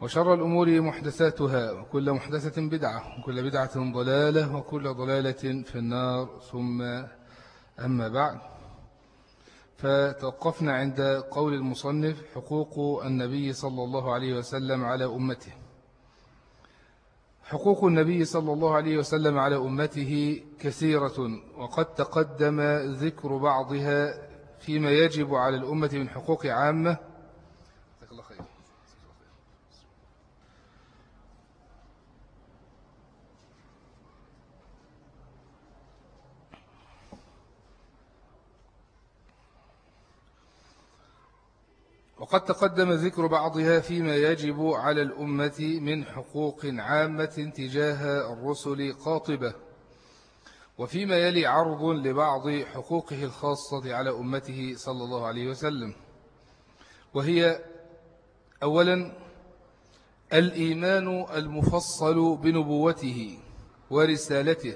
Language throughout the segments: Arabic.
وشر الأمور محدثاتها وكل محدثة بدعة وكل بدعة ضلالة وكل ضلالة في النار. ثم أما بعد فتوقفنا عند قول المصنف حقوق النبي صلى الله عليه وسلم على أمته. حقوق النبي صلى الله عليه وسلم على أمته كثيرة وقد تقدم ذكر بعضها فيما يجب على الأمة من حقوق عامة وقد تقدم ذكر بعضها فيما يجب على الأمة من حقوق عامة تجاه الرسل قاطبة. وفيما يلي عرض لبعض حقوقه الخاصة على أمته صلى الله عليه وسلم. وهي أولا الإيمان المفصل بنبوته ورسالته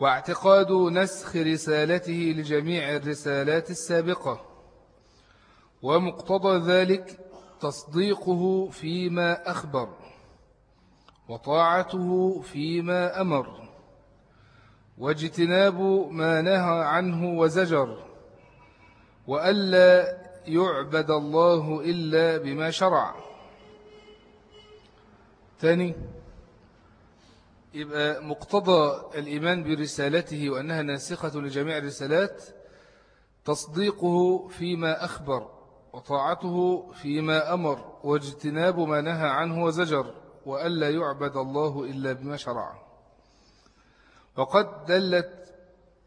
واعتقاد نسخ رسالته لجميع الرسالات السابقة. ومقتضى ذلك تصديقه فيما أخبر وطاعته فيما أمر واجتناب ما نهى عنه وزجر وألا يعبد الله إلا بما شرع. ثاني يبقى مقتضى الإيمان برسالته وأنها ناسخة لجميع الرسالات تصديقه فيما أخبر. وطاعته فيما أمر واجتناب ما نهى عنه وزجر وألا يعبد الله إلا بما شرع. وقد دلت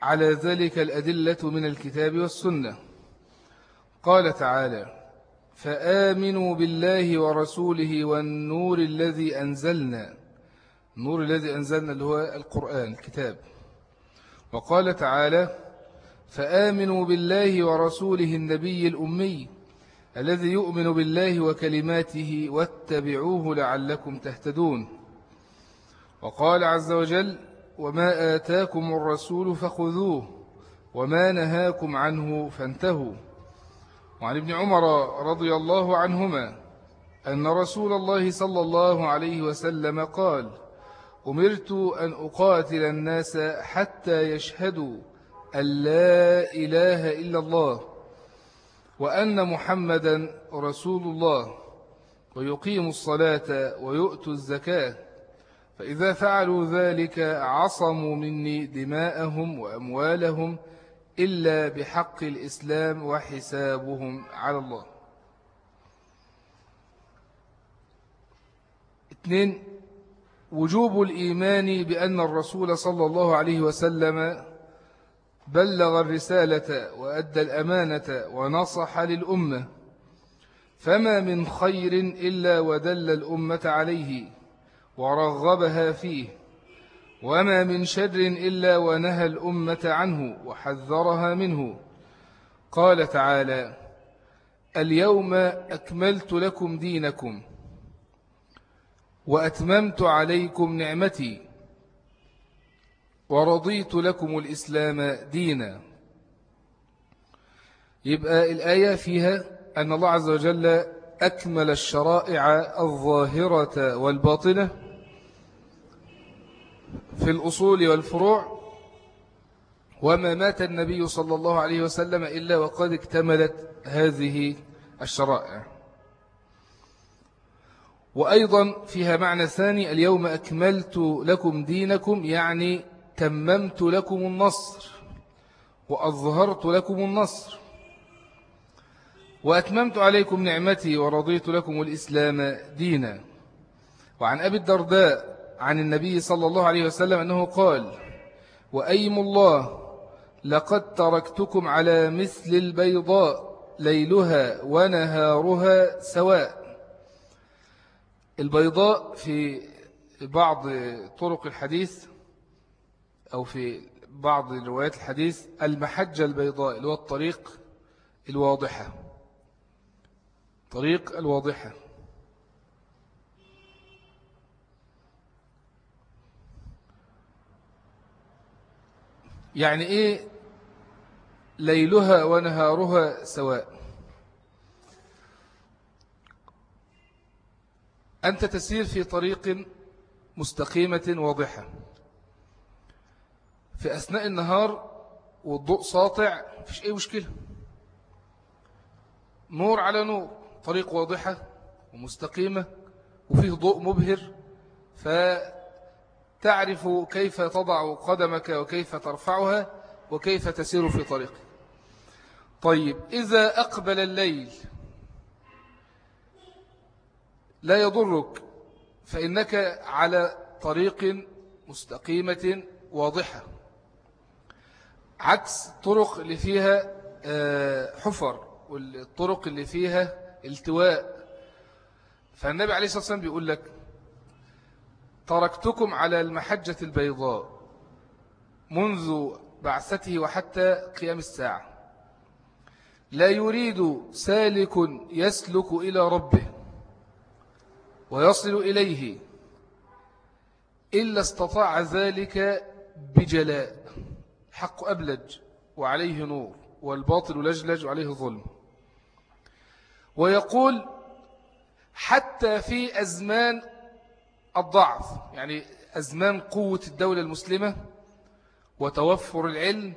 على ذلك الأدلة من الكتاب والسنة. قال تعالى فآمنوا بالله ورسوله والنور الذي أنزلنا. النور الذي أنزلنا اللي هو القرآن الكتاب. وقال تعالى فآمنوا بالله ورسوله النبي الأمي الذي يؤمن بالله وكلماته واتبعوه لعلكم تهتدون. وقال عز وجل وما آتاكم الرسول فخذوه وما نهاكم عنه فانتهوا. وعن ابن عمر رضي الله عنهما أن رسول الله صلى الله عليه وسلم قال أمرت أن أقاتل الناس حتى يشهدوا أن لا إله إلا الله وأن محمدا رسول الله ويقيم الصلاة ويؤتوا الزكاة فإذا فعلوا ذلك عصموا مني دماءهم وأموالهم إلا بحق الإسلام وحسابهم على الله. اثنين وجوب الإيمان بأن الرسول صلى الله عليه وسلم بلغ الرسالة وأدى الأمانة ونصح للأمة. فما من خير إلا ودل الأمة عليه ورغبها فيه. وما من شر إلا ونهى الأمة عنه وحذرها منه. قال تعالى اليوم أكملت لكم دينكم وأتممت عليكم نعمتي. ورضيت لكم الإسلام دينا. يبقى الآية فيها أن الله عز وجل أكمل الشرائع الظاهرة والباطنة في الأصول والفروع وما مات النبي صلى الله عليه وسلم إلا وقد اكتملت هذه الشرائع. وأيضا فيها معنى ثاني اليوم أكملت لكم دينكم يعني تممت لكم النصر وأظهرت لكم النصر وأتممت عليكم نعمتي ورضيت لكم الإسلام دينا. وعن أبي الدرداء عن النبي صلى الله عليه وسلم أنه قال وأيم الله لقد تركتكم على مثل البيضاء ليلها ونهارها سواء. البيضاء في بعض طرق الحديث أو في بعض روايات الحديث المحجة البيضاء اللي هو الطريق الواضحة. طريق الواضحة. يعني إيه ليلها ونهارها سواء؟ أنت تسير في طريق مستقيمة واضحة. في أثناء النهار والضوء ساطع فيش أي مشكلة. نور على نور طريق واضحة ومستقيمة وفيه ضوء مبهر فتعرف كيف تضع قدمك وكيف ترفعها وكيف تسير في طريقك. طيب إذا أقبل الليل لا يضرك فإنك على طريق مستقيمة واضحة. عكس طرق اللي فيها آه، حفر والطرق اللي فيها التواء. فالنبي عليه الصلاة والسلام بيقول لك تركتكم على المحجة البيضاء منذ بعثته وحتى قيام الساعة. لا يريد سالك يسلك إلى ربه ويصل إليه إلا استطاع ذلك بجلاء. حق أبلج وعليه نور والباطل لجلج وعليه ظلم. ويقول حتى في أزمان الضعف يعني أزمان قوة الدولة المسلمة وتوفر العلم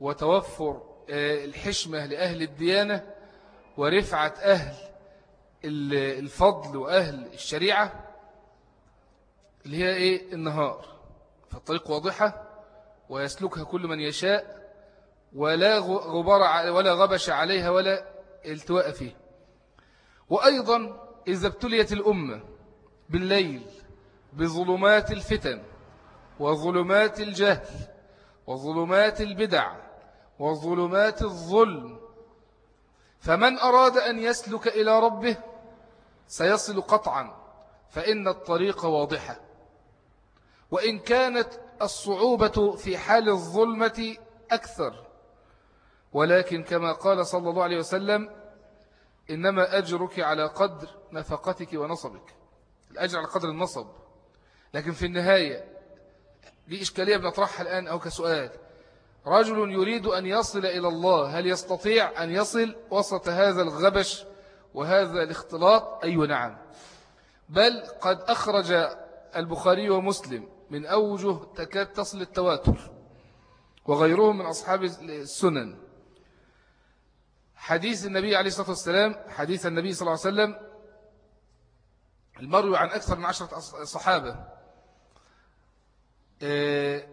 وتوفر آه، الحشمة لأهل الديانة ورفعة أهل الفضل وأهل الشريعة اللي هي إيه؟ النهار. فالطريق واضحة ويسلكها كل من يشاء ولا غبار ولا غبش عليها ولا التواء فيه. وأيضا إذا ابتليت الأمة بالليل بظلمات الفتن وظلمات الجهل وظلمات البدع وظلمات الظلم فمن أراد أن يسلك إلى ربه سيصل قطعا فإن الطريق واضحة. وإن كانت الصعوبة في حال الظلمة أكثر. ولكن كما قال صلى الله عليه وسلم إنما أجرك على قدر نفقتك ونصبك. الأجر على قدر النصب. لكن في النهاية دي إشكالية بنطرحها الآن أو كسؤال رجل يريد أن يصل إلى الله هل يستطيع أن يصل وسط هذا الغبش وهذا الاختلاط؟ أي أيوة نعم. بل قد أخرج البخاري ومسلم من أوجه تكاد تصل التواتر وغيرهم من أصحاب السنن. حديث النبي عليه الصلاة والسلام حديث النبي صلى الله عليه وسلم المروي عن أكثر من عشرة صحابة. آه،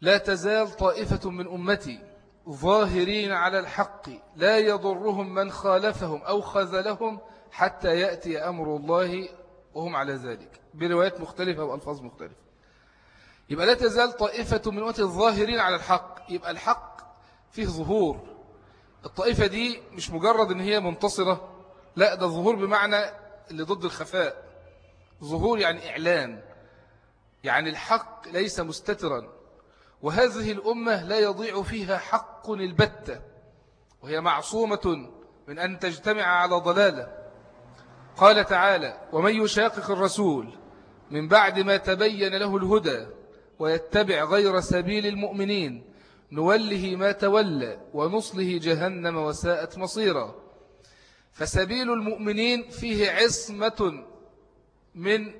لا تزال طائفة من أمتي ظاهرين على الحق لا يضرهم من خالفهم أو خذلهم حتى يأتي أمر الله وهم على ذلك. بروايات مختلفة وألفاظ مختلفة. يبقى لا تزال طائفة من أمتي الظاهرين على الحق. يبقى الحق فيه ظهور. الطائفة دي مش مجرد إن هي منتصرة. لا ده ظهور بمعنى اللي ضد الخفاء. ظهور يعني إعلان. يعني الحق ليس مستترا. وهذه الأمة لا يضيع فيها حق البتة. وهي معصومة من أن تجتمع على ضلالة. قال تعالى ومن يشاقق الرسول من بعد ما تبين له الهدى ويتبع غير سبيل المؤمنين نوله ما تولى ونصله جهنم وساءت مصيرا. فسبيل المؤمنين فيه عصمة من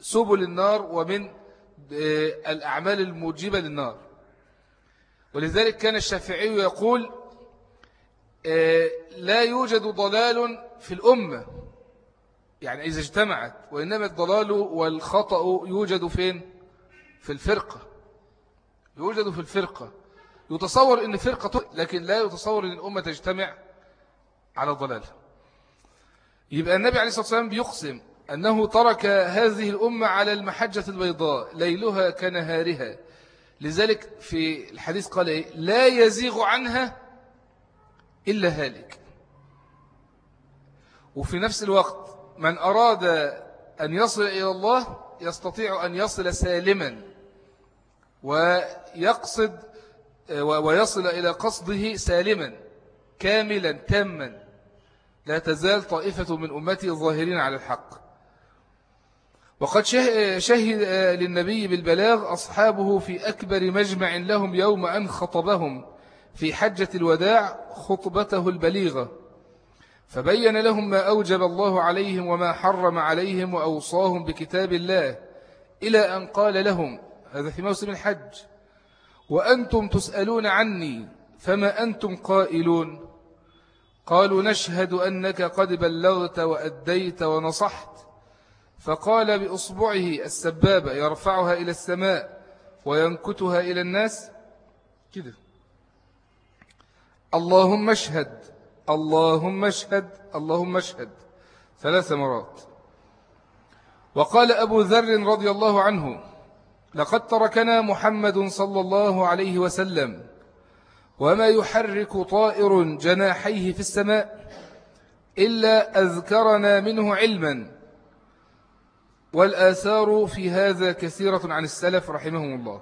سبل النار ومن آه، الأعمال الموجبة للنار. ولذلك كان الشافعي يقول آه، لا يوجد ضلال في الأمة. يعني إذا اجتمعت وإنما الضلال والخطأ يوجد فين؟ في الفرقة. يوجد في الفرقة. يتصور أن فرقة لكن لا يتصور أن الأمة تجتمع على الضلال. يبقى النبي عليه الصلاة والسلام بيقسم أنه ترك هذه الأمة على المحجة البيضاء ليلها كنهارها. لذلك في الحديث قال إيه؟ لا يزيغ عنها إلا هالك. وفي نفس الوقت من أراد أن يصل إلى الله يستطيع أن يصل سالما ويقصد ويصل إلى قصده سالما كاملا تاما. لا تزال طائفة من أمتي الظاهرين على الحق. وقد شهد للنبي بالبلاغ أصحابه في أكبر مجمع لهم يوم أن خطبهم في حجة الوداع خطبته البليغة. فبين لهم ما أوجب الله عليهم وما حرم عليهم وأوصاهم بكتاب الله إلى أن قال لهم هذا في موسم الحج وأنتم تسألون عني فما أنتم قائلون؟ قالوا نشهد أنك قد بلغت وأديت ونصحت. فقال بأصبعه السبابة يرفعها إلى السماء وينكتها إلى الناس. كده. اللهم اشهد اللهم اشهد اللهم اشهد. ثلاث مرات. وقال أبو ذر رضي الله عنه لقد تركنا محمد صلى الله عليه وسلم وما يحرك طائر جناحيه في السماء إلا أذكرنا منه علما. والآثار في هذا كثيرة عن السلف رحمهم الله.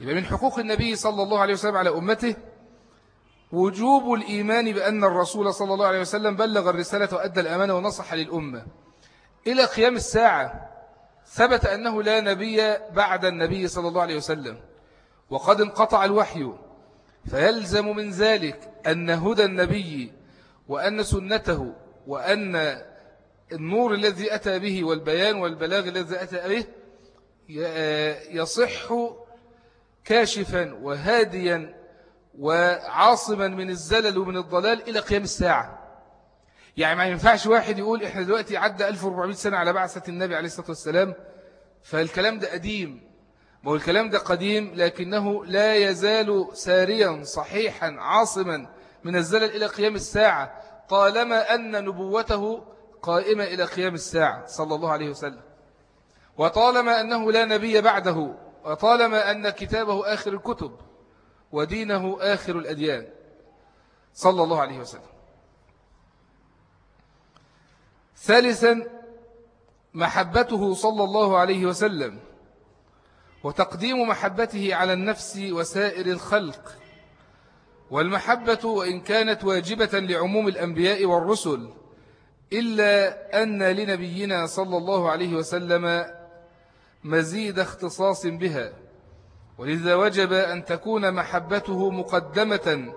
يبقى من حقوق النبي صلى الله عليه وسلم على أمته وجوب الإيمان بأن الرسول صلى الله عليه وسلم بلغ الرسالة وأدى الأمانة ونصح للأمة. إلى قيام الساعة ثبت أنه لا نبي بعد النبي صلى الله عليه وسلم. وقد انقطع الوحي فيلزم من ذلك أن هدى النبي وأن سنته وأن النور الذي أتى به والبيان والبلاغ الذي أتى به يصح كاشفا وهاديا وعاصما من الزلل ومن الضلال إلى قيام الساعة. يعني ما ينفعش واحد يقول إحنا دلوقتي عدى 1400 سنة على بعثة النبي عليه الصلاة والسلام فالكلام ده قديم ما هو الكلام ده قديم لكنه لا يزال ساريا صحيحا عاصما من الزلل إلى قيام الساعة طالما أن نبوته قائمة إلى قيام الساعة صلى الله عليه وسلم. وطالما أنه لا نبي بعده وطالما أن كتابه آخر الكتب ودينه آخر الأديان. صلى الله عليه وسلم. ثالثا محبته صلى الله عليه وسلم وتقديم محبته على النفس وسائر الخلق والمحبة وإن كانت واجبة لعموم الأنبياء والرسل إلا أن لنبينا صلى الله عليه وسلم مزيد اختصاص بها. ولذا وجب أن تكون محبته مقدمة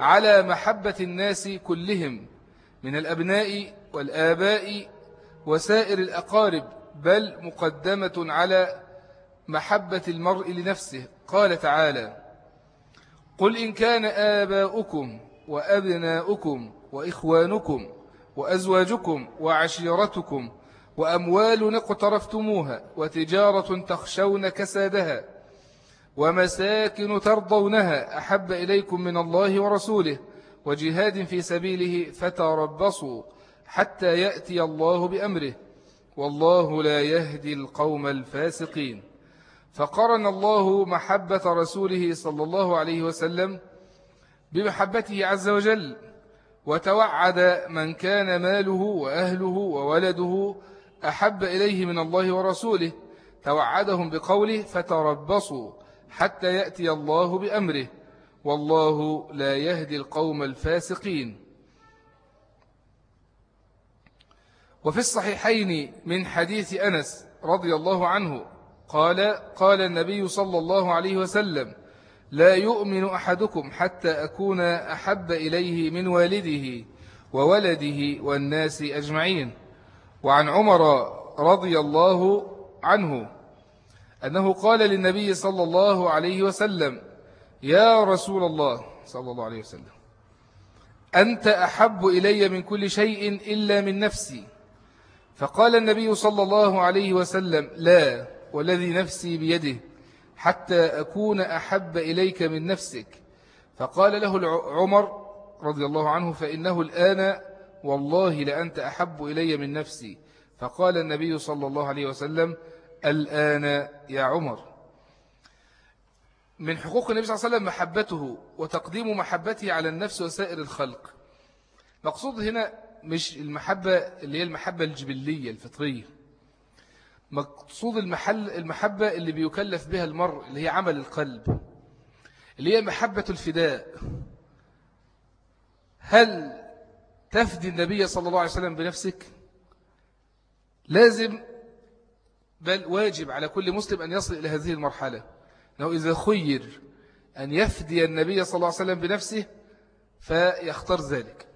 على محبة الناس كلهم من الأبناء والآباء وسائر الأقارب بل مقدمة على محبة المرء لنفسه. قال تعالى قل إن كان آباؤكم وأبناؤكم وإخوانكم وأزواجكم وعشيرتكم وأموال اقترفتموها وتجارة تخشون كسادها ومساكن ترضونها أحب إليكم من الله ورسوله وجهاد في سبيله فتربصوا حتى يأتي الله بأمره والله لا يهدي القوم الفاسقين. فقرن الله محبة رسوله صلى الله عليه وسلم بمحبته عز وجل وتوعد من كان ماله وأهله وولده أحب إليه من الله ورسوله توعدهم بقوله فتربصوا حتى يأتي الله بأمره. والله لا يهدي القوم الفاسقين. وفي الصحيحين من حديث أنس رضي الله عنه قال قال النبي صلى الله عليه وسلم لا يؤمن أحدكم حتى أكون أحب إليه من والده وولده والناس أجمعين. وعن عمر رضي الله عنه أنه قال للنبي صلى الله عليه وسلم يا رسول الله صلى الله عليه وسلم أنت أحب إلي من كل شيء إلا من نفسي. فقال النبي صلى الله عليه وسلم لا والذي نفسي بيده حتى أكون أحب إليك من نفسك. فقال له عمر رضي الله عنه فإنه الآن والله لأنت أحب إلي من نفسي. فقال النبي صلى الله عليه وسلم الآن يا عمر. من حقوق النبي صلى الله عليه وسلم محبته وتقديم محبته على النفس وسائر الخلق. مقصود هنا مش المحبة اللي هي المحبة الجبلية الفطرية. مقصود المحل المحبة اللي بيكلف بها المرء اللي هي عمل القلب. اللي هي محبة الفداء. هل تفدي النبي صلى الله عليه وسلم بنفسك؟ لازم بل واجب على كل مسلم أن يصل إلى هذه المرحلة. أنه إذا خير أن يفدي النبي صلى الله عليه وسلم بنفسه فيختار ذلك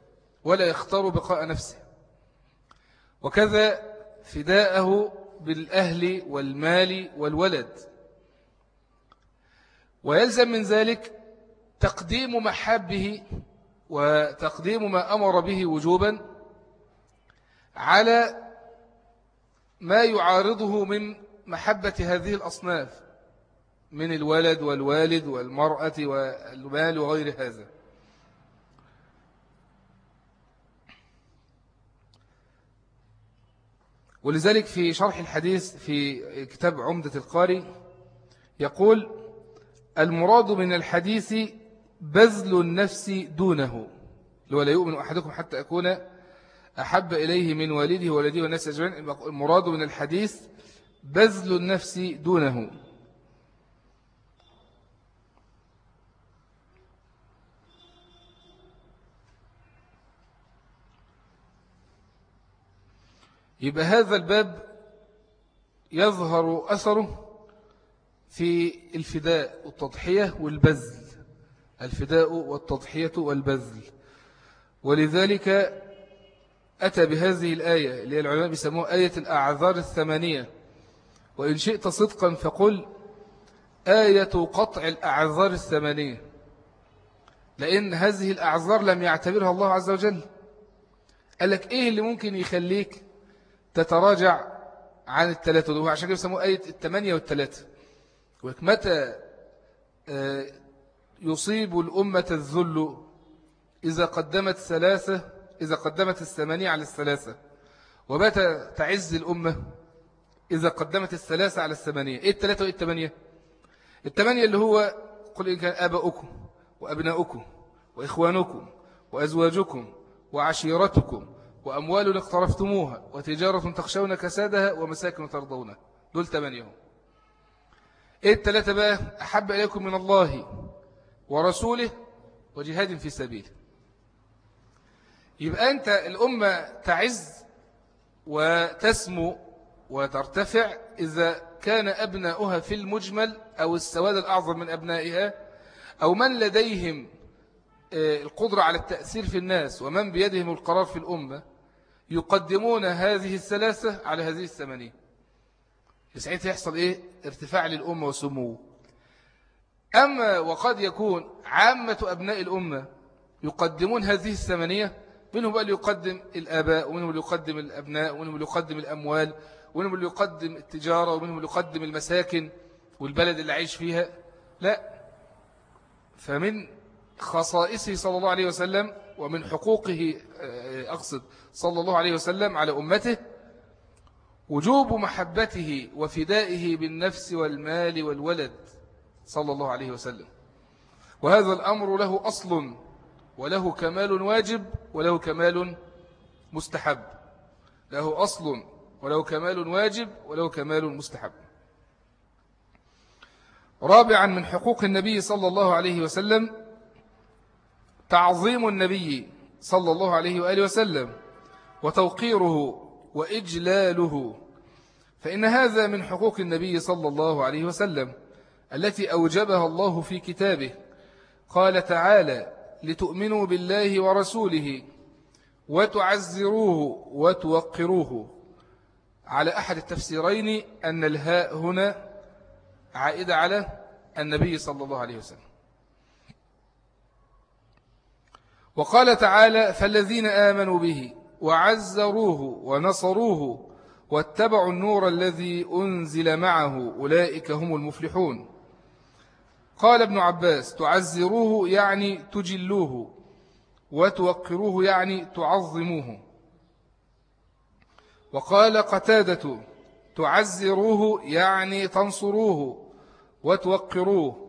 ولا يختار بقاء نفسه. وكذا فداءه بالأهل والمال والولد. ويلزم من ذلك تقديم محبه وتقديم ما أمر به وجوبا على ما يعارضه من محبة هذه الأصناف من الولد والوالد والمرأة والمال وغير هذا. ولذلك في شرح الحديث في كتاب عمدة القاري يقول المراد من الحديث بذل النفس دونه لو لا يؤمن أحدكم حتى أكون أحب إليه من والده وولده والناس أجمعين. المراد من الحديث بذل النفس دونه. يبقى هذا الباب يظهر أثره في الفداء والتضحية والبذل. الفداء والتضحية والبذل. ولذلك أتى بهذه الآية اللي العلماء بيسموها آية الأعذار الثمانية. وإن شئت صدقا فقل آية قطع الأعذار الثمانية. لأن هذه الأعذار لم يعتبرها الله عز وجل. قال لك إيه اللي ممكن يخليك تتراجع عن الثلاثة دول؟ عشان كده بيسموها آية الثمانية والثلاثة. متى آه، يصيب الأمة الذل؟ إذا قدمت ثلاثة إذا قدمت الثمانية على الثلاثة. ومتى تعز الأمة إذا قدمت الثلاثة على الثمانية. إيه الثلاثة وإيه الثمانية؟ الثمانية اللي هو قل إن كان آباؤكم وأبناؤكم وإخوانكم وأزواجكم وعشيرتكم وأموال اقترفتموها وتجارة تخشون كسادها ومساكن ترضونها. دول ثمانية إيه الثلاثة بقى؟ أحب إليكم من الله ورسوله وجهاد في سبيله. يبقى أنت الأمة تعز وتسمو وترتفع. إذا كان أبناؤها في المجمل أو السواد الأعظم من أبنائها أو من لديهم آه، القدرة على التأثير في الناس ومن بيدهم القرار في الأمة يقدمون هذه الثلاثة على هذه الثمانية ساعتها يحصل إيه؟ ارتفاع للأمة وسمو أما وقد يكون عامة أبناء الأمة يقدمون هذه الثمانية منهم اللي يقدم الآباء ومنهم اللي يقدم الأبناء ومنهم اللي يقدم الأموال ومنهم اللي يقدم التجارة ومنهم اللي يقدم المساكن والبلد اللي عايش فيها. لا. فمن خصائصه صلى الله عليه وسلم ومن حقوقه آه، أقصد صلى الله عليه وسلم على أمته وجوب محبته وفدائه بالنفس والمال والولد صلى الله عليه وسلم. وهذا الأمر له أصل وله كمال واجب وله كمال مستحب. له أصل وله كمال واجب وله كمال مستحب. رابعا من حقوق النبي صلى الله عليه وسلم تعظيم النبي صلى الله عليه وآله وسلم وتوقيره وإجلاله. فإن هذا من حقوق النبي صلى الله عليه وسلم التي أوجبها الله في كتابه. قال تعالى لتؤمنوا بالله ورسوله وتعزروه وتوقروه. على أحد التفسيرين أن الهاء هنا عائدة على النبي صلى الله عليه وسلم. وقال تعالى فالذين آمنوا به وعزروه ونصروه واتبعوا النور الذي أنزل معه أولئك هم المفلحون. قال ابن عباس تعزروه يعني تجلوه وتوقروه يعني تعظموه. وقال قتادة تعزروه يعني تنصروه وتوقروه.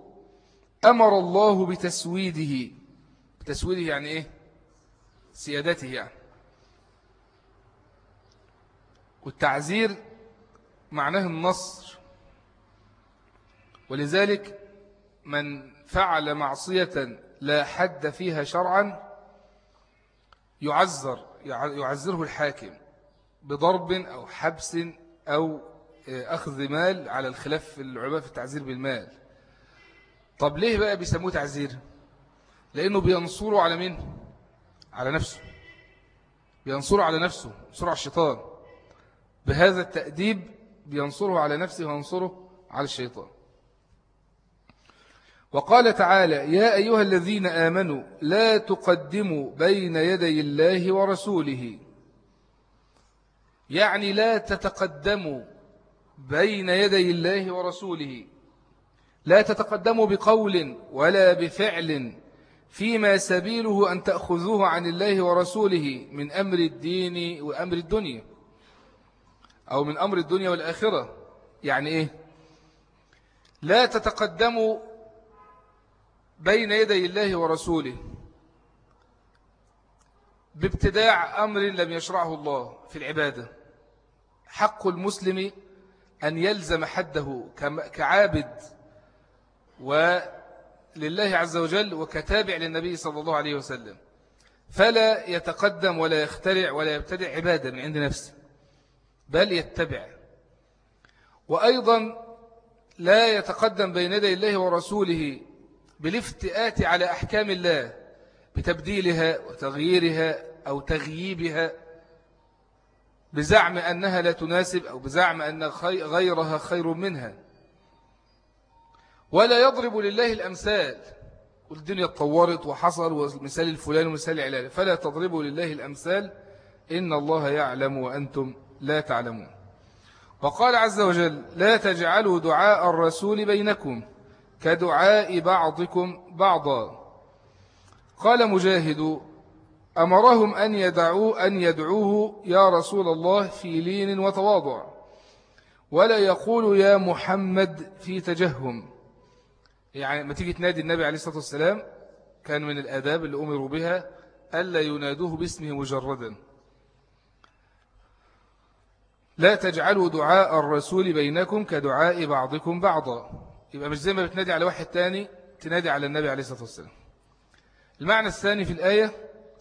أمر الله بتسويده. بتسويده يعني إيه؟ سيادته يعني. والتعزير معناه النصر. ولذلك من فعل معصية لا حد فيها شرعا يعذر يعذره الحاكم بضرب أو حبس أو أخذ مال على الخلاف العلماء في التعذير بالمال. طب ليه بقى بيسموه تعذير؟ لأنه بينصره على مين؟ على نفسه. بينصره على نفسه ينصره على الشيطان. بهذا التأديب بينصره على نفسه وينصره على الشيطان. وقال تعالى يا أيها الذين آمنوا لا تقدموا بين يدي الله ورسوله. يعني لا تتقدموا بين يدي الله ورسوله. لا تتقدموا بقول ولا بفعل فيما سبيله أن تأخذوه عن الله ورسوله من أمر الدين وأمر الدنيا أو من أمر الدنيا والآخرة. يعني إيه؟ لا تتقدموا بين يدي الله ورسوله بابتداع أمر لم يشرعه الله في العبادة. حق المسلم أن يلزم حده كعابد ولله عز وجل وكتابع للنبي صلى الله عليه وسلم. فلا يتقدم ولا يخترع ولا يبتدع عبادة من عند نفسه بل يتبع. وأيضا لا يتقدم بين يدي الله ورسوله بالافتئات على أحكام الله بتبديلها وتغييرها أو تغييبها بزعم أنها لا تناسب أو بزعم أن غيرها خير منها. ولا يضرب لله الأمثال. والدنيا اتطورت وحصل ومثال الفلان ومثال العلال. فلا تضربوا لله الأمثال. إن الله يعلم وأنتم لا تعلمون. وقال عز وجل لا تجعلوا دعاء الرسول بينكم. كدعاء بعضكم بعضا. قال مجاهد أمرهم أن يدعوا أن يدعوه يا رسول الله في لين وتواضع. ولا يقول يا محمد في تجهم. يعني ما تيجي تنادي النبي عليه الصلاة والسلام كان من الآداب اللي أمروا بها ألا ينادوه باسمه مجردا. لا تجعلوا دعاء الرسول بينكم كدعاء بعضكم بعضا. يبقى مش زي ما بتنادي على واحد تاني تنادي على النبي عليه الصلاة والسلام. المعنى الثاني في الآية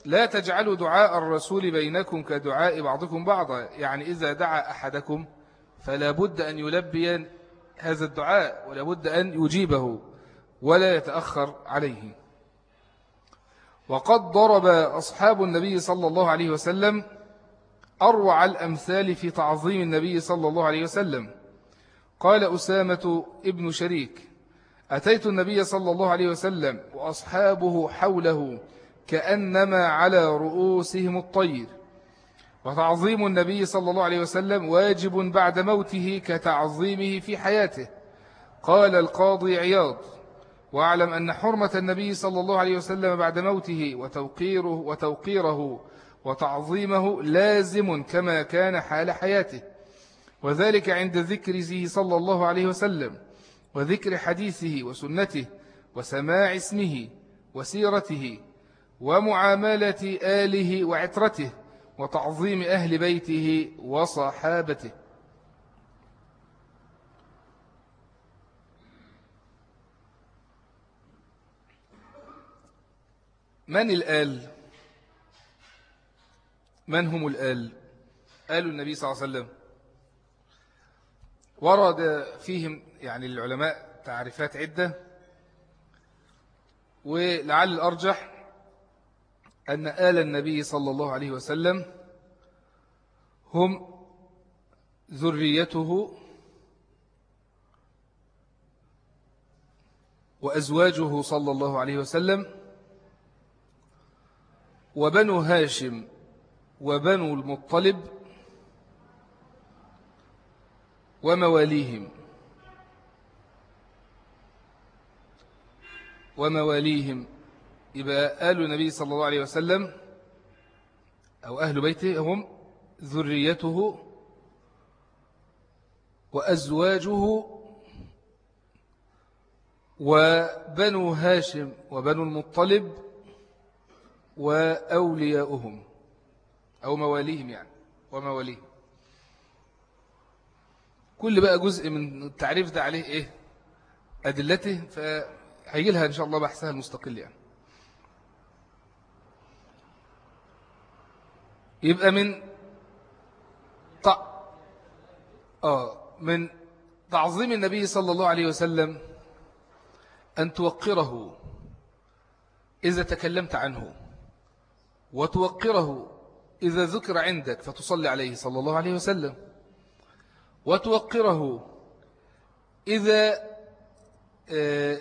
لا تجعلوا دعاء الرسول بينكم كدعاء بعضكم بعضا. يعني إذا دعا أحدكم فلا بد أن يلبي هذا الدعاء ولا بد أن يجيبه ولا يتأخر عليه. وقد ضرب أصحاب النبي صلى الله عليه وسلم أروع الأمثال في تعظيم النبي صلى الله عليه وسلم. قال أسامة ابن شريك أتيت النبي صلى الله عليه وسلم وأصحابه حوله كأنما على رؤوسهم الطير. وتعظيم النبي صلى الله عليه وسلم واجب بعد موته كتعظيمه في حياته. قال القاضي عياض واعلم أن حرمة النبي صلى الله عليه وسلم بعد موته وتوقيره, وتوقيره وتعظيمه لازم كما كان حال حياته. وذلك عند ذكره صلى الله عليه وسلم وذكر حديثه وسنته وسماع اسمه وسيرته ومعاملة آله وعترته وتعظيم أهل بيته وصحابته. من الآل؟ من هم الآل؟ آل النبي صلى الله عليه وسلم. ورد فيهم يعني العلماء تعريفات عدة ولعل الأرجح أن آل النبي صلى الله عليه وسلم هم ذريته وأزواجه صلى الله عليه وسلم وبنو هاشم وبنو المطلب ومواليهم. ومواليهم. يبقى آل النبي صلى الله عليه وسلم أو أهل بيته هم ذريته وأزواجه وبنو هاشم وبنو المطلب وأولياؤهم أو مواليهم يعني ومواليهم. كل بقى جزء من التعريف ده عليه إيه؟ أدلته فهيجي لها إن شاء الله بحثها المستقل يعني. يبقى من ط... آه من تعظيم النبي صلى الله عليه وسلم أن توقره إذا تكلمت عنه وتوقره إذا ذكر عندك فتصلي عليه صلى الله عليه وسلم. وتوقره. إذا آه،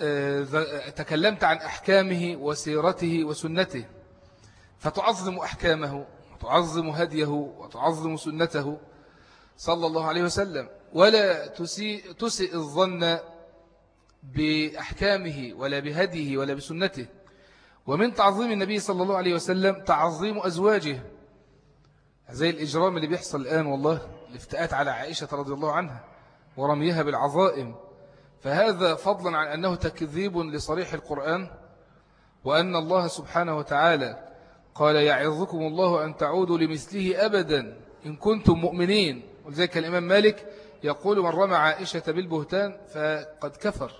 آه، تكلمت عن أحكامه وسيرته وسنته فتعظم أحكامه وتعظم هديه وتعظم سنته صلى الله عليه وسلم. ولا تسيء, الظن بأحكامه ولا بهديه ولا بسنته. ومن تعظيم النبي صلى الله عليه وسلم تعظيم أزواجه. زي الإجرام اللي بيحصل الآن والله الافتاءات على عائشة رضي الله عنها ورميها بالعظائم. فهذا فضلا عن أنه تكذيب لصريح القرآن وأن الله سبحانه وتعالى قال يعظكم الله أن تعودوا لمثله أبدا إن كنتم مؤمنين. ولذلك الإمام مالك يقول من رمى عائشة بالبهتان فقد كفر.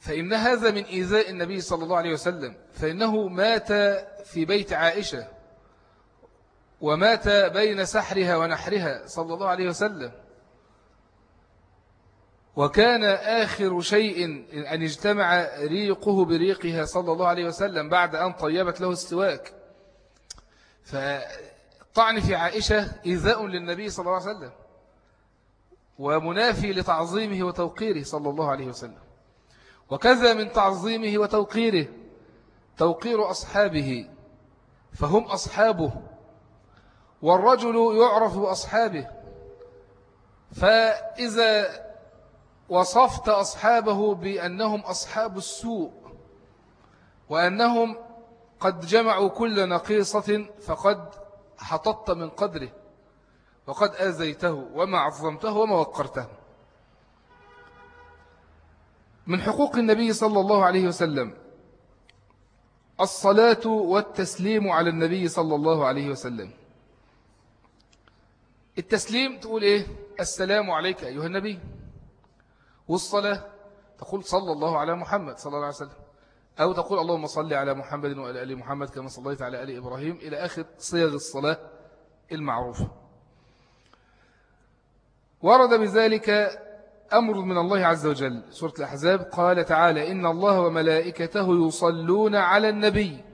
فإن هذا من إيذاء النبي صلى الله عليه وسلم فإنه مات في بيت عائشة ومات بين سحرها ونحرها صلى الله عليه وسلم. وكان آخر شيء أن اجتمع ريقه بريقها صلى الله عليه وسلم بعد أن طيبت له السواك. فطعن في عائشة إذاء للنبي صلى الله عليه وسلم ومنافي لتعظيمه وتوقيره صلى الله عليه وسلم. وكذا من تعظيمه وتوقيره توقير أصحابه فهم أصحابه والرجل يعرف بأصحابه فإذا وصفت أصحابه بأنهم أصحاب السوء وأنهم قد جمعوا كل نقيصة فقد حططت من قدره وقد آذيته وما عظمته وما وقرته. من حقوق النبي صلى الله عليه وسلم. الصلاة والتسليم على النبي صلى الله عليه وسلم. التسليم تقول إيه؟ السلام عليك أيها النبي. والصلاة تقول صلى الله على محمد صلى الله عليه وسلم. أو تقول اللهم صل على محمد وعلى آل محمد كما صليت على آل إبراهيم. إلى آخر صيغ الصلاة المعروفة. ورد بذلك أمر من الله عز وجل. سورة الأحزاب قال تعالى إن الله وملائكته يصلون على النبي.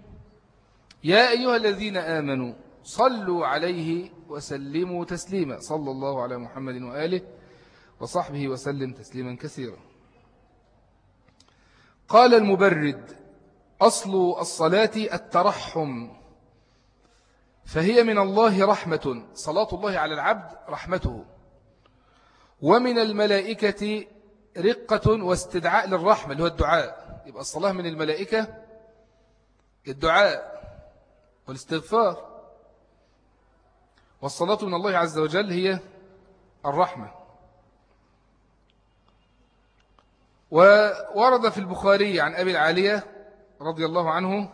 يا أيها الذين آمنوا صلوا عليه وسلموا تسليما. صلى الله على محمد وآله وصحبه وسلم تسليما كثيرا. قال المبرد أصل الصلاة الترحم. فهي من الله رحمة. صلاة الله على العبد رحمته. ومن الملائكة رقة واستدعاء للرحمة اللي هو الدعاء. يبقى الصلاة من الملائكة الدعاء والاستغفار. والصلاة من الله عز وجل هي الرحمة. وورد في البخاري عن أبي العالية رضي الله عنه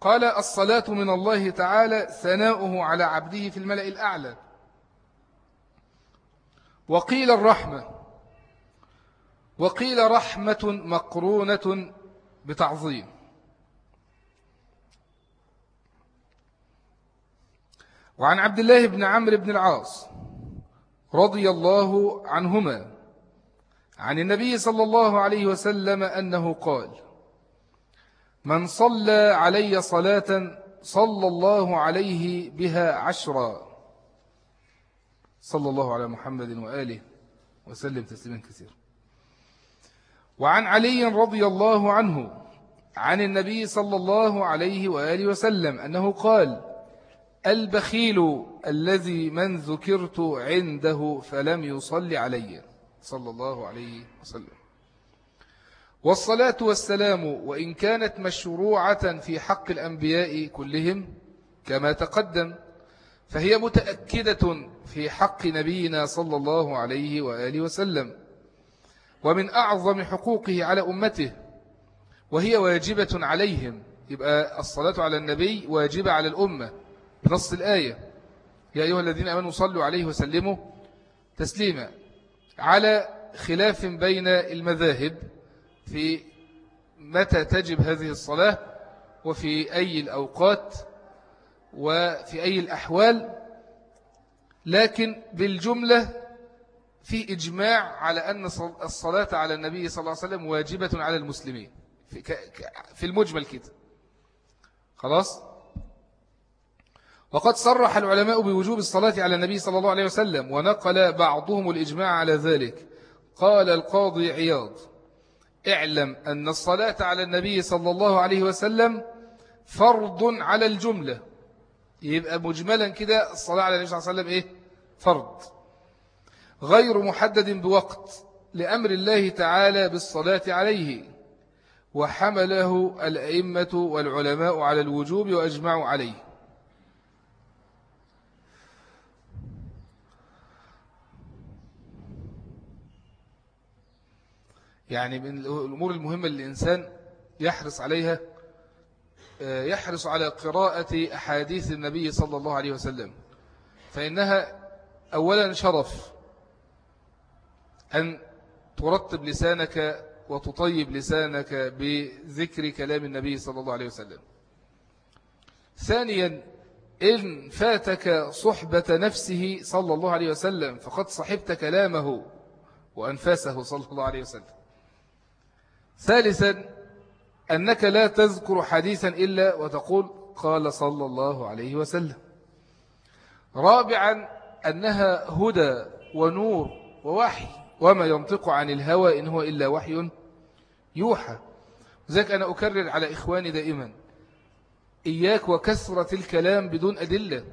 قال الصلاة من الله تعالى ثناؤه على عبده في الملأ الأعلى. وقيل الرحمة. وقيل رحمة مقرونة بتعظيم. وعن عبد الله بن عمرو بن العاص رضي الله عنهما عن النبي صلى الله عليه وسلم أنه قال من صلى علي صلاة صلى الله عليه بها عشرا صلى الله على محمد وآله وسلم تسليما كثيرا. وعن علي رضي الله عنه عن النبي صلى الله عليه وآله وسلم أنه قال البخيل الذي من ذكرت عنده فلم يصلي علي صلى الله عليه وسلم. والصلاة والسلام وإن كانت مشروعة في حق الأنبياء كلهم كما تقدم فهي متأكدة في حق نبينا صلى الله عليه وآله وسلم ومن أعظم حقوقه على أمته وهي واجبة عليهم. يبقى الصلاة على النبي واجبة على الأمة بنص الآية. يا أيها الذين أمنوا صلوا عليه وسلموا تسليما. على خلاف بين المذاهب في متى تجب هذه الصلاة وفي أي الأوقات وفي أي الأحوال لكن بالجملة في إجماع على أن الصلاة على النبي صلى الله عليه وسلم واجبة على المسلمين. في المجمل كده. خلاص؟ وقد صرح العلماء بوجوب الصلاة على النبي صلى الله عليه وسلم ونقل بعضهم الإجماع على ذلك. قال القاضي عياض اعلم أن الصلاة على النبي صلى الله عليه وسلم فرض على الجملة. يبقى مجملا كده الصلاة على النبي صلى الله عليه وسلم إيه؟ فرض. غير محدد بوقت لأمر الله تعالى بالصلاة عليه. وحمله الأئمة والعلماء على الوجوب وأجمعوا عليه. يعني من الأمور المهمة للإنسان يحرص عليها يحرص على قراءة أحاديث النبي صلى الله عليه وسلم. فإنها أولا شرف أن ترتب لسانك وتطيب لسانك بذكر كلام النبي صلى الله عليه وسلم. ثانيا إن فاتك صحبة نفسه صلى الله عليه وسلم فقد صحبت كلامه وأنفاسه صلى الله عليه وسلم. ثالثا أنك لا تذكر حديثا إلا وتقول قال صلى الله عليه وسلم. رابعا أنها هدى ونور ووحي وما ينطق عن الهوى إن هو إلا وحي يوحى. ذلك أنا أكرر على إخواني دائما. إياك وكثرة الكلام بدون أدلة.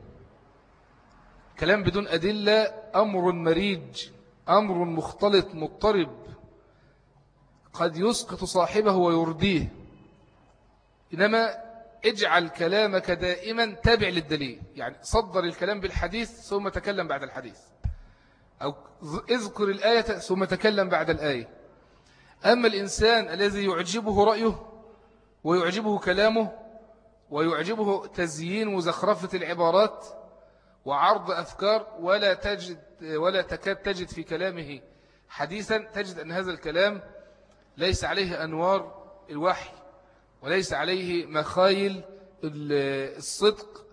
كلام بدون أدلة أمر مريج أمر مختلط مضطرب. قد يسقط صاحبه ويرديه. إنما اجعل كلامك دائما تابع للدليل. يعني صدر الكلام بالحديث ثم تكلم بعد الحديث. أو اذكر الآية ثم تكلم بعد الآية. أما الإنسان الذي يعجبه رأيه ويعجبه كلامه ويعجبه تزيين وزخرفة العبارات وعرض أفكار ولا تجد ولا تكاد تجد في كلامه حديثا تجد أن هذا الكلام ليس عليه أنوار الوحي. وليس عليه مخايل الصدق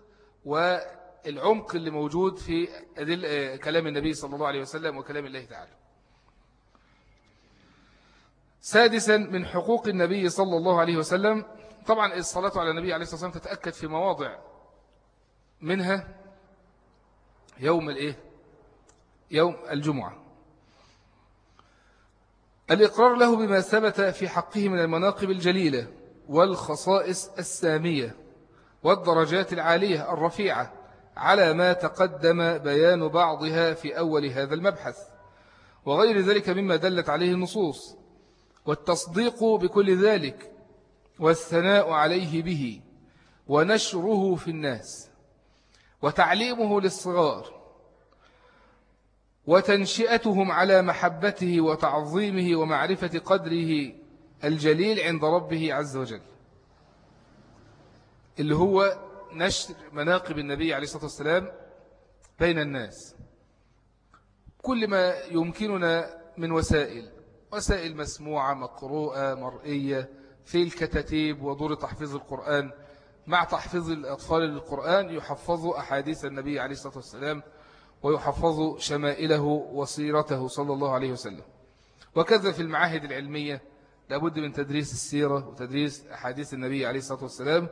والعمق اللي موجود في كلام النبي صلى الله عليه وسلم وكلام الله تعالى. سادسا من حقوق النبي صلى الله عليه وسلم طبعا الصلاة على النبي عليه الصلاة والسلام تتأكد في مواضع منها يوم الايه يوم الجمعة. الإقرار له بما ثبت في حقه من المناقب الجليلة. والخصائص السامية والدرجات العالية الرفيعة على ما تقدم بيان بعضها في أول هذا المبحث. وغير ذلك مما دلت عليه النصوص. والتصديق بكل ذلك والثناء عليه به ونشره في الناس. وتعليمه للصغار. وتنشئتهم على محبته وتعظيمه ومعرفة قدره الجليل عند ربه عز وجل. اللي هو نشر مناقب النبي عليه الصلاة والسلام بين الناس. كل ما يمكننا من وسائل وسائل مسموعة مقروءة مرئية في الكتاتيب ودور تحفيظ القرآن. مع تحفيظ الأطفال للقرآن يحفظوا أحاديث النبي عليه الصلاة والسلام ويحفظ شمائله وصيرته صلى الله عليه وسلم. وكذا في المعاهد العلمية لابد من تدريس السيرة وتدريس أحاديث النبي عليه الصلاة والسلام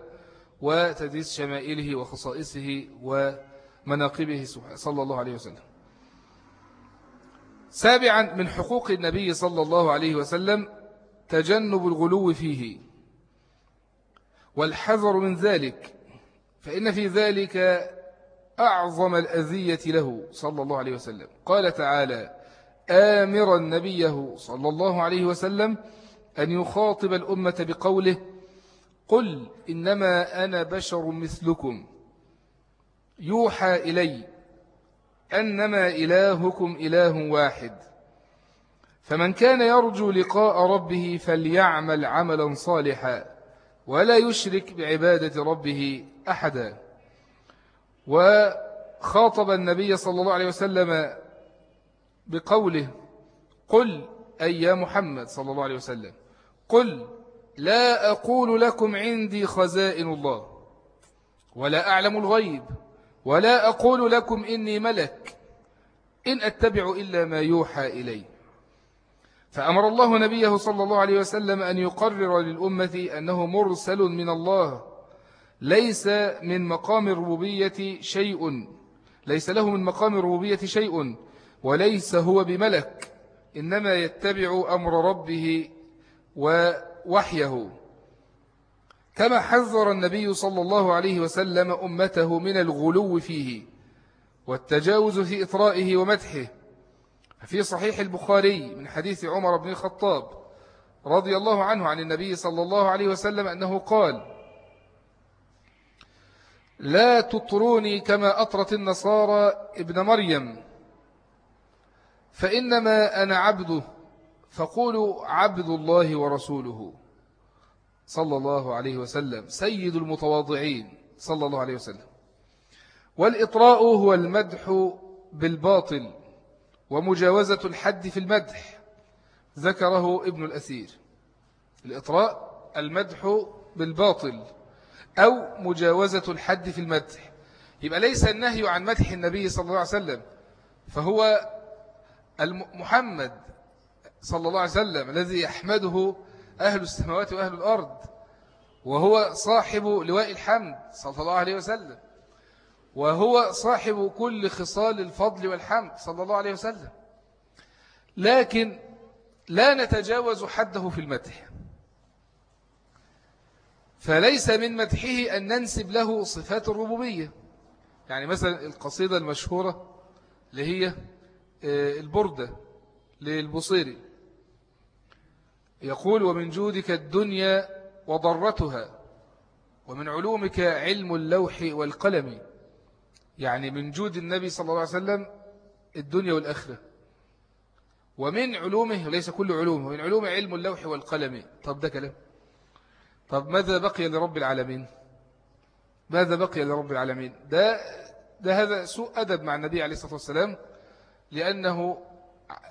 وتدريس شمائله وخصائصه ومناقبه صلى الله عليه وسلم. سابعا من حقوق النبي صلى الله عليه وسلم تجنب الغلو فيه. والحذر من ذلك فإن في ذلك أعظم الأذية له صلى الله عليه وسلم. قال تعالى آمرا نبيه صلى الله عليه وسلم أن يخاطب الأمة بقوله قل إنما أنا بشر مثلكم. يوحى إلي أنما إلهكم إله واحد. فمن كان يرجو لقاء ربه فليعمل عملا صالحا ولا يشرك بعبادة ربه أحدا. وخاطب النبي صلى الله عليه وسلم بقوله قل أي يا محمد صلى الله عليه وسلم. قل لا أقول لكم عندي خزائن الله ولا أعلم الغيب ولا أقول لكم إني ملك إن أتبع إلا ما يوحى إلي. فأمر الله نبيه صلى الله عليه وسلم أن يقرر للأمة أنه مرسل من الله ليس من مقام الربوبية شيء ليس له من مقام الربوبية شيء وليس هو بملك. إنما يتبع أمر ربه ووحيه. كما حذر النبي صلى الله عليه وسلم أمته من الغلو فيه والتجاوز في إطرائه ومدحه. في صحيح البخاري من حديث عمر بن الخطاب رضي الله عنه عن النبي صلى الله عليه وسلم أنه قال لا تطروني كما أطرت النصارى ابن مريم فإنما أنا عبده فقولوا عبد الله ورسوله. صلى الله عليه وسلم. سيد المتواضعين. صلى الله عليه وسلم. والإطراء هو المدح بالباطل ومجاوزة الحد في المدح. ذكره ابن الأثير. الإطراء المدح بالباطل أو مجاوزة الحد في المدح. يبقى ليس النهي عن مدح النبي صلى الله عليه وسلم فهو محمد صلى الله عليه وسلم الذي يحمده أهل السماوات وأهل الأرض وهو صاحب لواء الحمد صلى الله عليه وسلم وهو صاحب كل خصال الفضل والحمد صلى الله عليه وسلم. لكن لا نتجاوز حده في المدح. فليس من مدحه أن ننسب له صفات الربوبية. يعني مثلا القصيدة المشهورة اللي هي البردة للبصيري يقول ومن جودك الدنيا وضرتها ومن علومك علم اللوح والقلم. يعني من جود النبي صلى الله عليه وسلم الدنيا والآخرة. ومن علومه وليس كل علومه ومن علومه علم اللوح والقلم. طب ده كلام. طب ماذا بقي لرب العالمين؟ ماذا بقي لرب العالمين؟ ده, ده هذا سوء أدب مع النبي عليه الصلاة والسلام. لأنه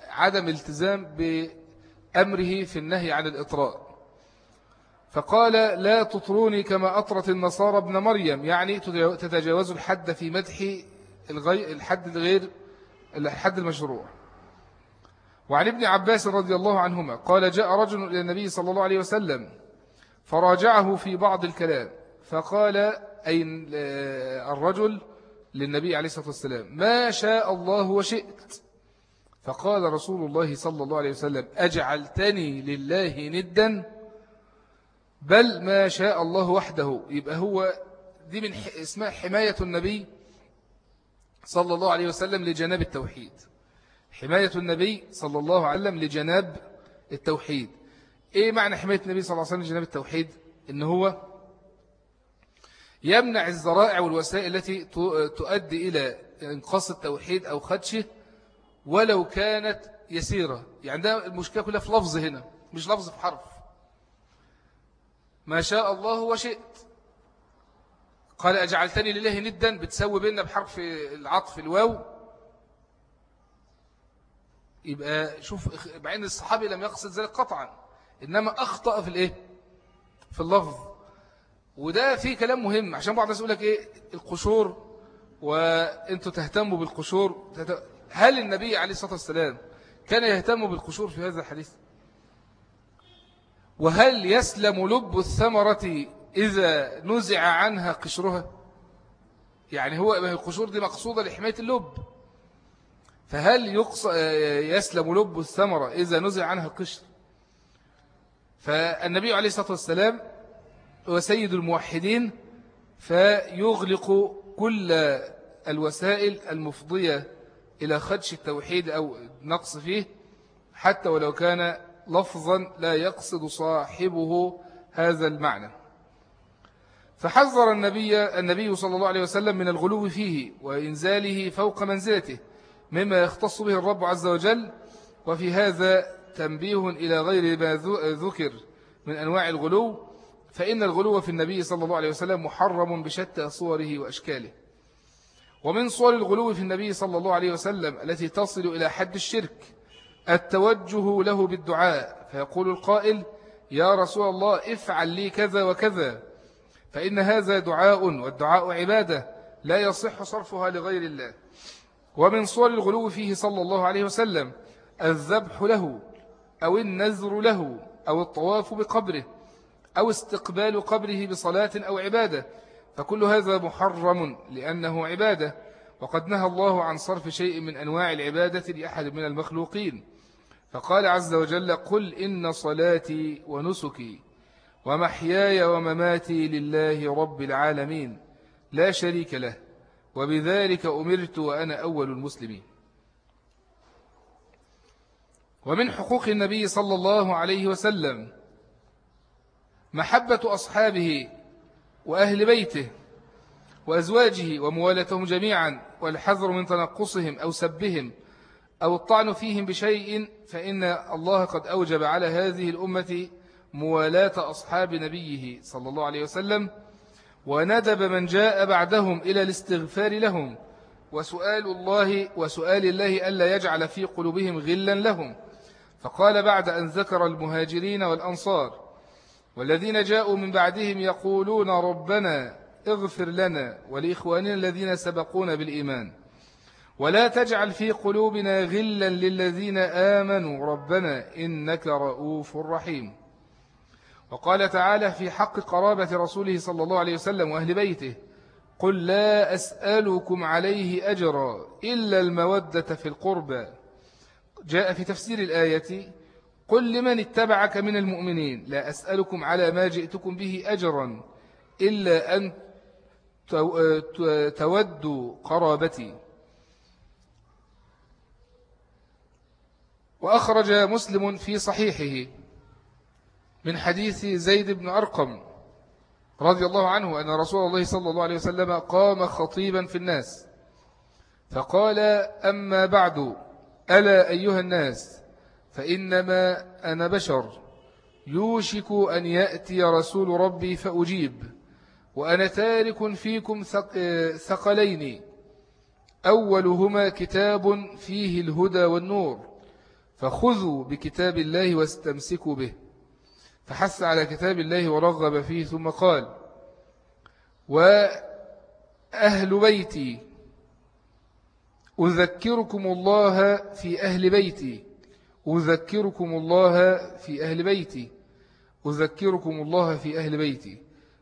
عدم التزام بأمره في النهي عن الإطراء. فقال لا تطروني كما أطرت النصارى ابن مريم. يعني تتجاوز الحد في مدح الحد الغير الحد المشروع. وعن ابن عباس رضي الله عنهما قال جاء رجل إلى النبي صلى الله عليه وسلم فراجعه في بعض الكلام. فقال أي الرجل؟ للنبي عليه الصلاة والسلام. ما شاء الله وشئت. فقال رسول الله صلى الله عليه وسلم أجعلتني لله ندا؟ بل ما شاء الله وحده. يبقى هو دي من اسمها حماية النبي صلى الله عليه وسلم لجناب التوحيد. حماية النبي صلى الله عليه وسلم لجناب التوحيد. إيه معنى حماية النبي صلى الله عليه وسلم لجناب التوحيد؟ إن هو يمنع الذرائع والوسائل التي تؤدي إلى إنقاص التوحيد أو خدشه ولو كانت يسيرة. يعني ده المشكلة كلها في لفظ هنا مش لفظ في حرف. ما شاء الله وشئت. قال أجعلتني لله ندا بتسوي بيننا بحرف العطف الواو. يبقى شوف مع إن الصحابي لم يقصد ذلك قطعا إنما أخطأ في الإيه؟ في اللفظ. وده فيه كلام مهم. عشان بعض الناس يقول لك إيه؟ القشور وأنتوا تهتموا بالقشور. هل النبي عليه الصلاة والسلام كان يهتم بالقشور في هذا الحديث؟ وهل يسلم لب الثمرة إذا نزع عنها قشرها؟ يعني هو القشور دي مقصودة لحماية اللب. فهل يسلم لب الثمرة إذا نزع عنها القشر؟ فالنبي عليه الصلاة والسلام هو سيد الموحدين فيغلق كل الوسائل المفضية إلى خدش التوحيد أو نقص فيه حتى ولو كان لفظا لا يقصد صاحبه هذا المعنى. فحذر النبي النبي صلى الله عليه وسلم من الغلو فيه وإنزاله فوق منزلته مما يختص به الرب عز وجل وفي هذا تنبيه إلى غير ما ذكر من أنواع الغلو فإن الغلو في النبي صلى الله عليه وسلم محرم بشتى صوره وأشكاله. ومن صور الغلو في النبي صلى الله عليه وسلم التي تصل إلى حد الشرك التوجه له بالدعاء. فيقول القائل يا رسول الله افعل لي كذا وكذا. فإن هذا دعاء والدعاء عبادة لا يصح صرفها لغير الله. ومن صور الغلو فيه صلى الله عليه وسلم الذبح له أو النذر له أو الطواف بقبره. أو استقبال قبره بصلاة أو عبادة فكل هذا محرم لأنه عبادة وقد نهى الله عن صرف شيء من أنواع العبادة لأحد من المخلوقين. فقال عز وجل قل إن صلاتي ونسكي ومحياي ومماتي لله رب العالمين لا شريك له وبذلك أمرت وأنا أول المسلمين. ومن حقوق النبي صلى الله عليه وسلم محبة أصحابه وأهل بيته وأزواجه وموالتهم جميعا والحذر من تنقصهم أو سبهم أو الطعن فيهم بشيء فإن الله قد أوجب على هذه الأمة موالاة أصحاب نبيه صلى الله عليه وسلم وندب من جاء بعدهم إلى الاستغفار لهم وسؤال الله وسؤال الله ألا يجعل في قلوبهم غلا لهم فقال بعد أن ذكر المهاجرين والأنصار والذين جاءوا من بعدهم يقولون ربنا اغفر لنا ولإخواننا الذين سبقونا بالإيمان. ولا تجعل في قلوبنا غلا للذين آمنوا. ربنا إنك رؤوف رحيم. وقال تعالى في حق قرابة رسوله صلى الله عليه وسلم وأهل بيته قل لا أسألكم عليه أجرا إلا المودة في القربى. جاء في تفسير الآية قل لمن اتبعك من المؤمنين. لا أسألكم على ما جئتكم به أجرا إلا أن تودوا قرابتي. وأخرج مسلم في صحيحه من حديث زيد بن أرقم رضي الله عنه أن رسول الله صلى الله عليه وسلم قام خطيبا في الناس فقال أما بعد ألا أيها الناس فإنما أنا بشر. يوشك أن يأتي رسول ربي فأجيب. وأنا تارك فيكم ثقلين. أولهما كتاب فيه الهدى والنور. فخذوا بكتاب الله واستمسكوا به. فحث على كتاب الله ورغب فيه ثم قال وأهل بيتي أذكركم الله في أهل بيتي. أذكركم الله في أهل بيتي. أذكركم الله في أهل بيتي.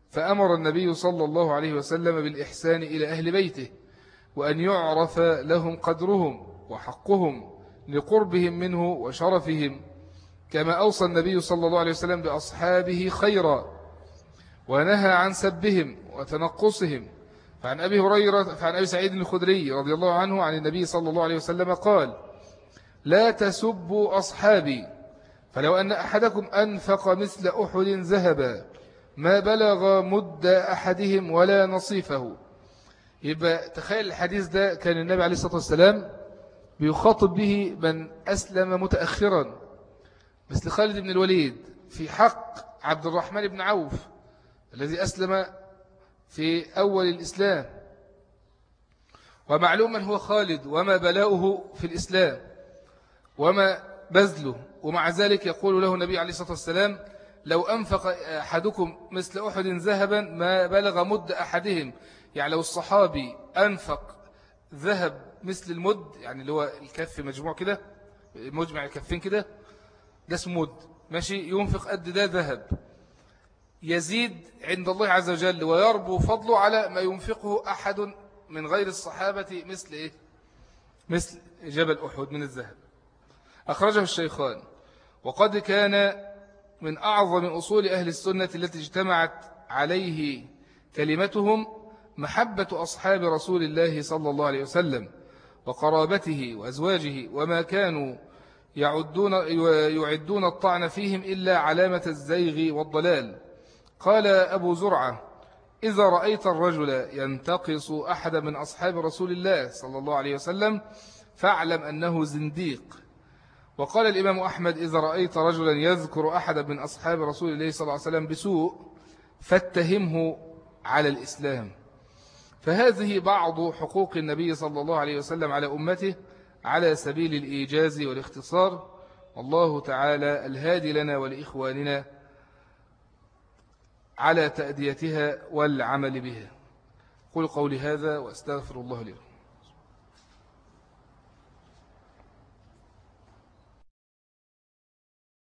فأمر النبي صلى الله عليه وسلم بالإحسان إلى أهل بيته وأن يعرف لهم قدرهم وحقهم لقربهم منه وشرفهم كما أوصى النبي صلى الله عليه وسلم بأصحابه خيرا ونهى عن سبهم وتنقصهم. فعن أبي هريرة فعن أبي سعيد الخدري رضي الله عنه عن النبي صلى الله عليه وسلم قال لا تسبوا أصحابي. فلو أن أحدكم أنفق مثل أحد ذهبا ما بلغ مد أحدهم ولا نصيفه. يبقى تخيل الحديث ده كان النبي عليه الصلاة والسلام بيخاطب به من أسلم متأخرا مثل خالد بن الوليد في حق عبد الرحمن بن عوف الذي أسلم في أول الإسلام. ومعلوما هو خالد وما بلاؤه في الإسلام. وما بذله. ومع ذلك يقول له النبي عليه الصلاة والسلام لو أنفق أحدكم مثل أحد ذهبا ما بلغ مد أحدهم. يعني لو الصحابي أنفق ذهب مثل المد يعني اللي هو الكف مجموع كده مجمع الكفين كده ده اسمه مد. ماشي؟ ينفق قد ده ذهب. يزيد عند الله عز وجل ويربو فضله على ما ينفقه أحد من غير الصحابة مثل إيه؟ مثل جبل أحد من الذهب. أخرجه الشيخان. وقد كان من أعظم أصول أهل السنة التي اجتمعت عليه كلمتهم محبة أصحاب رسول الله صلى الله عليه وسلم وقرابته وأزواجه وما كانوا يعدون, يعدون الطعن فيهم إلا علامة الزيغ والضلال. قال أبو زرعة إذا رأيت الرجل ينتقص أحد من أصحاب رسول الله صلى الله عليه وسلم فاعلم أنه زنديق. وقال الإمام أحمد إذا رأيت رجلا يذكر أحد من أصحاب رسول الله صلى الله عليه وسلم بسوء فاتهمه على الإسلام. فهذه بعض حقوق النبي صلى الله عليه وسلم على أمته على سبيل الإيجاز والاختصار. والله تعالى الهادي لنا ولإخواننا على تأديتها والعمل بها. قل قولي هذا وأستغفر الله لكم